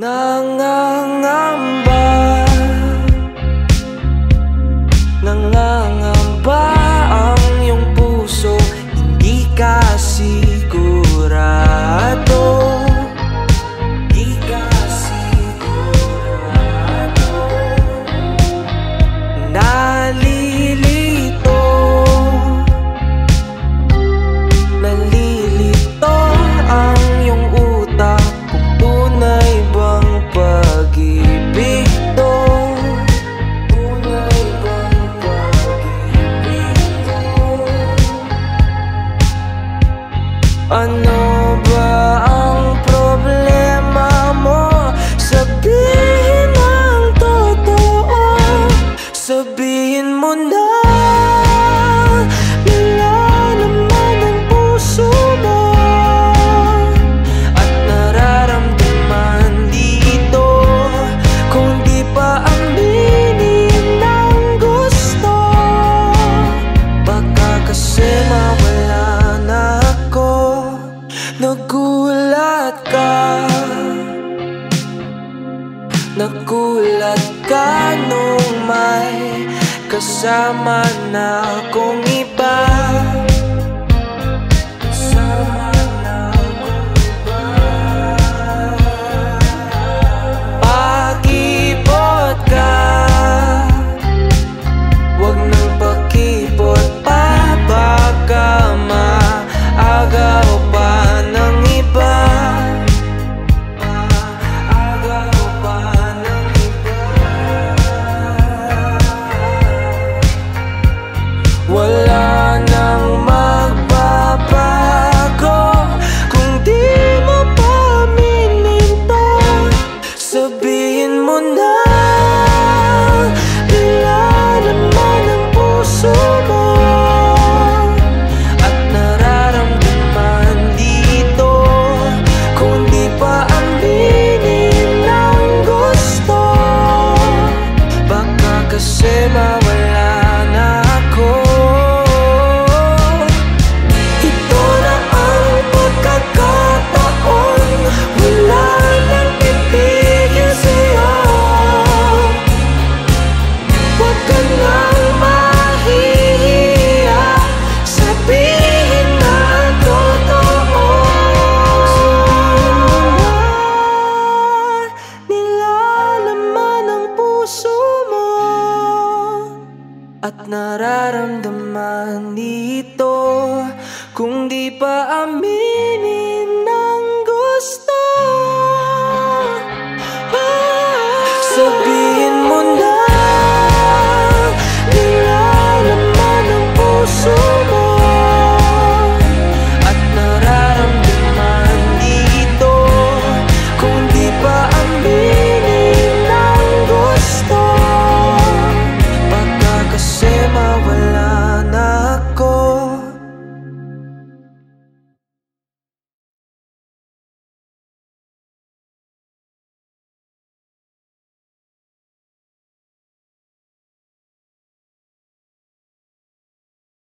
Nangangamba unknown Kasama na akong iba Sabihin mo na At nararamdaman dito Kung di pa amin